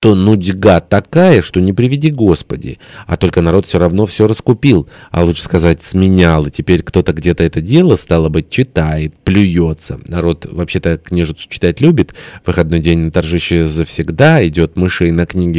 то нудьга такая, что не приведи Господи. А только народ все равно все раскупил, а лучше сказать сменял, и теперь кто-то где-то это дело, стало быть, читает, плюется. Народ вообще-то книжицу читать любит, в выходной день на торжище завсегда. Идет мышей на книги.